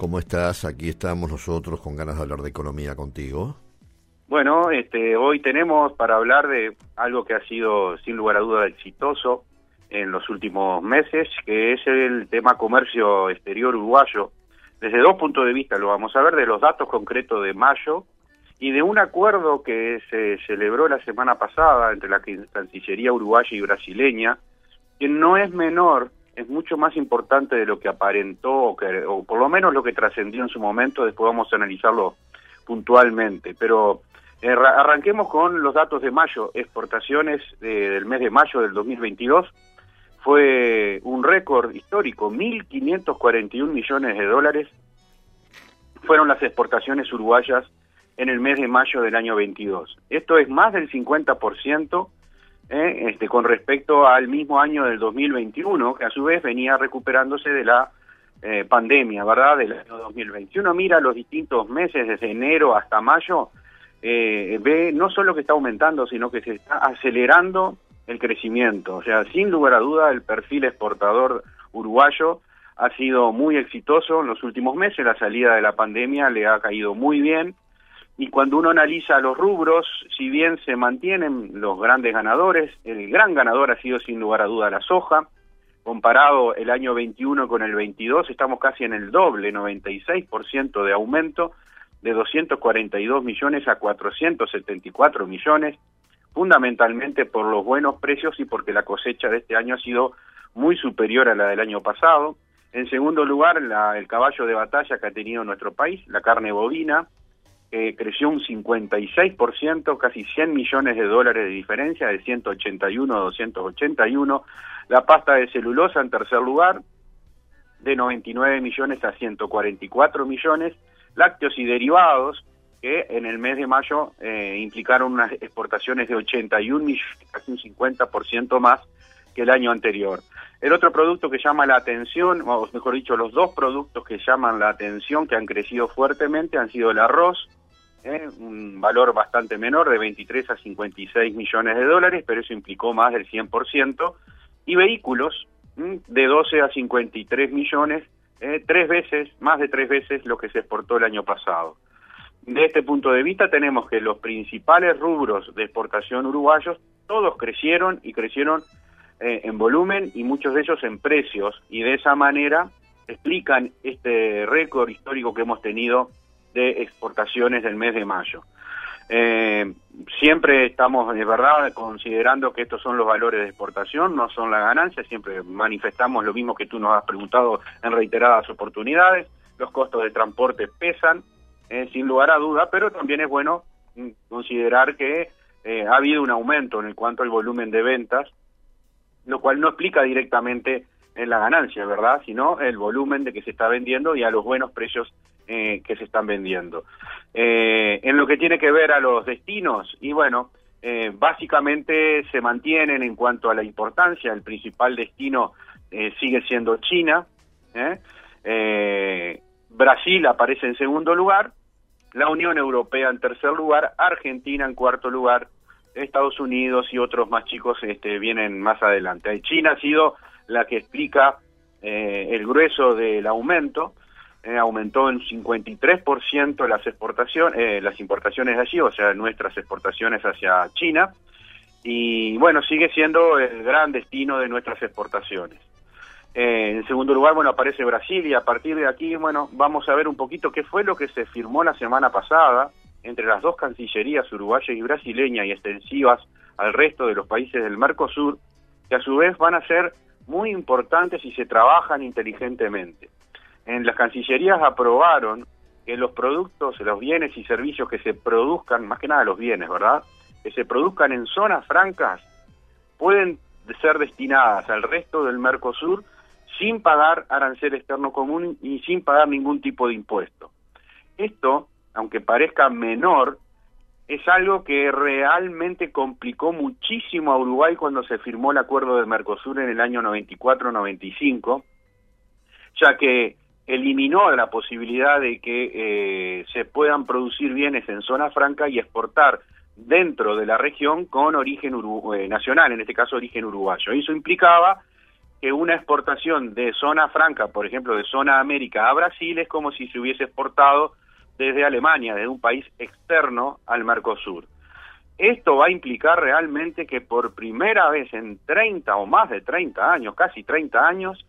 ¿Cómo estás? Aquí estamos nosotros con ganas de hablar de economía contigo. Bueno, este, hoy tenemos para hablar de algo que ha sido sin lugar a duda exitoso en los últimos meses, que es el tema comercio exterior uruguayo. Desde dos puntos de vista lo vamos a ver, de los datos concretos de mayo y de un acuerdo que se celebró la semana pasada entre la Cancillería uruguaya y brasileña, que no es menor es mucho más importante de lo que aparentó, o, que, o por lo menos lo que trascendió en su momento, después vamos a analizarlo puntualmente. Pero eh, arranquemos con los datos de mayo, exportaciones del mes de mayo del 2022. Fue un récord histórico, 1.541 millones de dólares fueron las exportaciones uruguayas en el mes de mayo del año 22. Esto es más del 50% ¿eh? este, con respecto al mismo año del 2021, que a su vez venía recuperándose de la eh, pandemia, ¿verdad? Del año 2021. Mira los distintos meses, desde enero hasta mayo, eh, ve no solo que está aumentando, sino que se está acelerando el crecimiento. O sea, sin lugar a duda, el perfil exportador uruguayo ha sido muy exitoso en los últimos meses. La salida de la pandemia le ha caído muy bien y cuando uno analiza los rubros, si bien se mantienen los grandes ganadores, el gran ganador ha sido sin lugar a duda la soja, comparado el año 21 con el 22, estamos casi en el doble, 96% de aumento, de 242 millones a 474 millones, fundamentalmente por los buenos precios y porque la cosecha de este año ha sido muy superior a la del año pasado. En segundo lugar, el caballo de batalla que ha tenido nuestro país, la carne bovina, eh, creció un 56%, casi 100 millones de dólares de diferencia, de 181 a 281. La pasta de celulosa en tercer lugar, de 99 millones a 144 millones. Lácteos y derivados, que en el mes de mayo eh, implicaron unas exportaciones de 81 millones, casi un 50% más que el año anterior. El otro producto que llama la atención, o mejor dicho, los dos productos que llaman la atención, que han crecido fuertemente, han sido el arroz, ¿eh? un valor bastante menor de 23 a 56 millones de dólares, pero eso implicó más del 100%, y vehículos de 12 a 53 millones, ¿eh? tres veces, más de tres veces lo que se exportó el año pasado. De este punto de vista tenemos que los principales rubros de exportación uruguayos, todos crecieron y crecieron eh, en volumen y muchos de ellos en precios, y de esa manera explican este récord histórico que hemos tenido de exportaciones del mes de mayo. Eh, siempre estamos, de verdad, considerando que estos son los valores de exportación, no son la ganancia, siempre manifestamos lo mismo que tú nos has preguntado en reiteradas oportunidades, los costos de transporte pesan, eh, sin lugar a duda, pero también es bueno mm, considerar que eh, ha habido un aumento en cuanto al volumen de ventas, lo cual no explica directamente en la ganancia, ¿verdad? Sino el volumen de que se está vendiendo y a los buenos precios eh, que se están vendiendo. Eh, en lo que tiene que ver a los destinos, y bueno, eh, básicamente se mantienen en cuanto a la importancia, el principal destino sigue siendo China, Brasil aparece en segundo lugar, la Unión Europea en tercer lugar, Argentina en cuarto lugar, Estados Unidos y otros más chicos este, vienen más adelante. China ha sido la que explica el grueso del aumento, eh, aumentó en 53% las exportaciones, eh, las importaciones de allí, o sea, nuestras exportaciones hacia China, y bueno, sigue siendo el gran destino de nuestras exportaciones. Eh, en segundo lugar, bueno, aparece Brasil y a partir de aquí, bueno, vamos a ver un poquito qué fue lo que se firmó la semana pasada entre las dos cancillerías uruguaya y brasileña y extensivas al resto de los países del Mercosur, que a su vez van a ser muy importantes si se trabajan inteligentemente en las cancillerías aprobaron que los productos, los bienes y servicios que se produzcan, más que nada los bienes, ¿verdad? Que se produzcan en zonas francas, pueden ser destinadas al resto del Mercosur sin pagar arancel externo común y sin pagar ningún tipo de impuesto. Esto aunque parezca menor, es algo que realmente complicó muchísimo a Uruguay cuando se firmó el acuerdo de Mercosur en el año 94-95, ya que eliminó la posibilidad de que eh, se puedan producir bienes en zona franca y exportar dentro de la región con origen eh, nacional, en este caso origen uruguayo. Eso implicaba que una exportación de zona franca, por ejemplo, de zona América a Brasil, es como si se hubiese exportado desde Alemania, desde un país externo al Mercosur. Esto va a implicar realmente que por primera vez en 30 o más de 30 años, casi 30 años,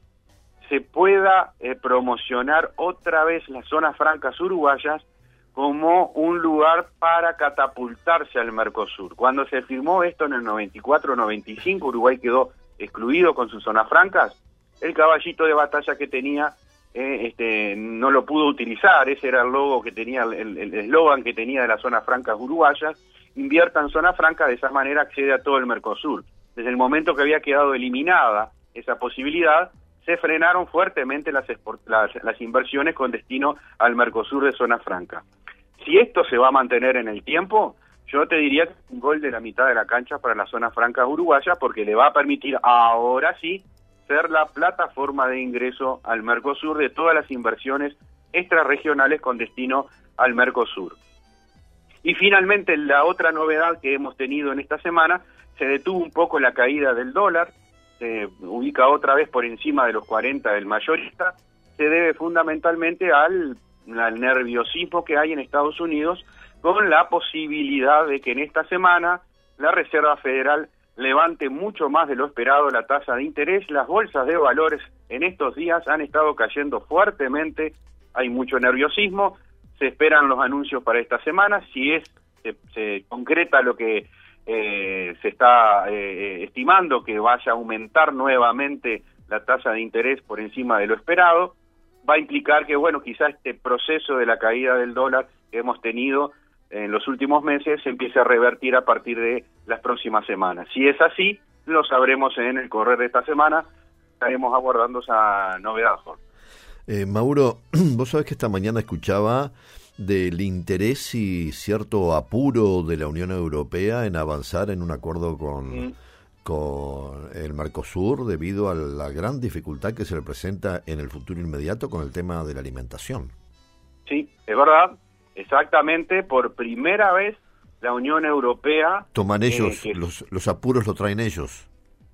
se pueda eh, promocionar otra vez las zonas francas uruguayas como un lugar para catapultarse al Mercosur. Cuando se firmó esto en el 94-95, Uruguay quedó excluido con sus zonas francas. El caballito de batalla que tenía eh, este, no lo pudo utilizar, ese era el logo que tenía, el eslogan que tenía de las zonas francas uruguayas, invierta en zona franca, de esa manera accede a todo el Mercosur. Desde el momento que había quedado eliminada esa posibilidad, se frenaron fuertemente las, las inversiones con destino al Mercosur de zona franca. Si esto se va a mantener en el tiempo, yo te diría que un gol de la mitad de la cancha para la zona franca uruguaya porque le va a permitir ahora sí ser la plataforma de ingreso al Mercosur de todas las inversiones extrarregionales con destino al Mercosur. Y finalmente la otra novedad que hemos tenido en esta semana, se detuvo un poco la caída del dólar, se ubica otra vez por encima de los 40 del mayorista, se debe fundamentalmente al, nerviosismo que hay en Estados Unidos con la posibilidad de que en esta semana la Reserva Federal levante mucho más de lo esperado la tasa de interés. Las bolsas de valores en estos días han estado cayendo fuertemente, hay mucho nerviosismo, se esperan los anuncios para esta semana, si es se, concreta lo que eh, se está eh, estimando que vaya a aumentar nuevamente la tasa de interés por encima de lo esperado, va a implicar que, bueno, quizás este proceso de la caída del dólar que hemos tenido en los últimos meses se empiece a revertir a partir de las próximas semanas. Si es así, lo sabremos en el correr de esta semana. Estaremos aguardando esa novedad, Jorge. Eh, Mauro, vos sabés que esta mañana escuchaba del interés y cierto apuro de la Unión Europea en avanzar en un acuerdo con, mm. con el Mercosur debido a la gran dificultad que se le presenta en el futuro inmediato con el tema de la alimentación. Sí, es verdad. Exactamente, por primera vez la Unión Europea... Toman ellos, eh, los, los apuros lo traen ellos.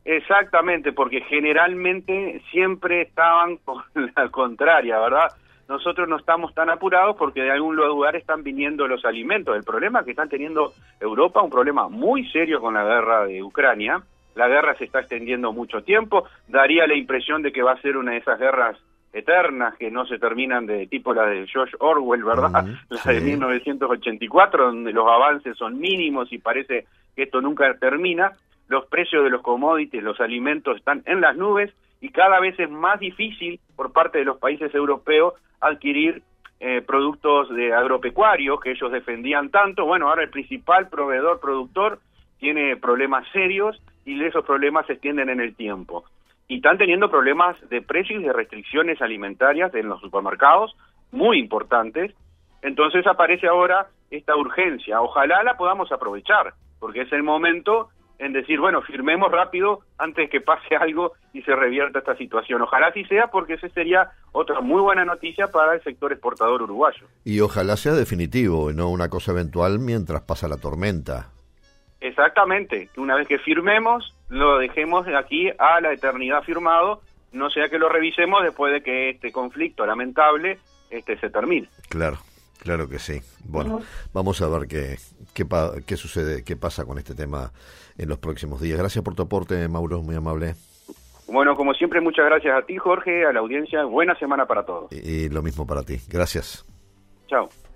Exactamente, porque generalmente siempre estaban con la contraria, ¿verdad? Nosotros no estamos tan apurados porque de algún lugar están viniendo los alimentos. El problema que están teniendo Europa, un problema muy serio con la guerra de Ucrania. La guerra se está extendiendo mucho tiempo. Daría la impresión de que va a ser una de esas guerras eternas que no se terminan de tipo la de George Orwell, ¿verdad? la de 1984, donde los avances son mínimos y parece que esto nunca termina. Los precios de los commodities, los alimentos están en las nubes y cada vez es más difícil por parte de los países europeos adquirir eh, productos de agropecuarios que ellos defendían tanto. Bueno, ahora el principal proveedor productor tiene problemas serios y esos problemas se extienden en el tiempo y están teniendo problemas de precios y de restricciones alimentarias en los supermercados muy importantes. Entonces aparece ahora esta urgencia. Ojalá la podamos aprovechar, porque es el momento en decir, bueno, firmemos rápido antes que pase algo y se revierta esta situación. Ojalá así sea, porque esa sería otra muy buena noticia para el sector exportador uruguayo. Y ojalá sea definitivo, no una cosa eventual mientras pasa la tormenta. Exactamente, que una vez que firmemos, lo dejemos aquí a la eternidad firmado, no sea que lo revisemos después de que este conflicto lamentable este se termine. Claro, claro que sí. Bueno, vamos a ver qué, qué, qué sucede, qué pasa con este tema en los próximos días. Gracias por tu aporte, Mauro, muy amable. Bueno, como siempre, muchas gracias a ti, Jorge, a la audiencia. Buena semana para todos. y lo mismo para ti. Gracias. Chao.